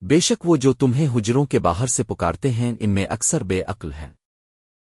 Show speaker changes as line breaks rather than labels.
بے شک وہ جو تمہیں حجروں کے باہر سے پکارتے ہیں، ان میں اکثر بے عقل ہیں۔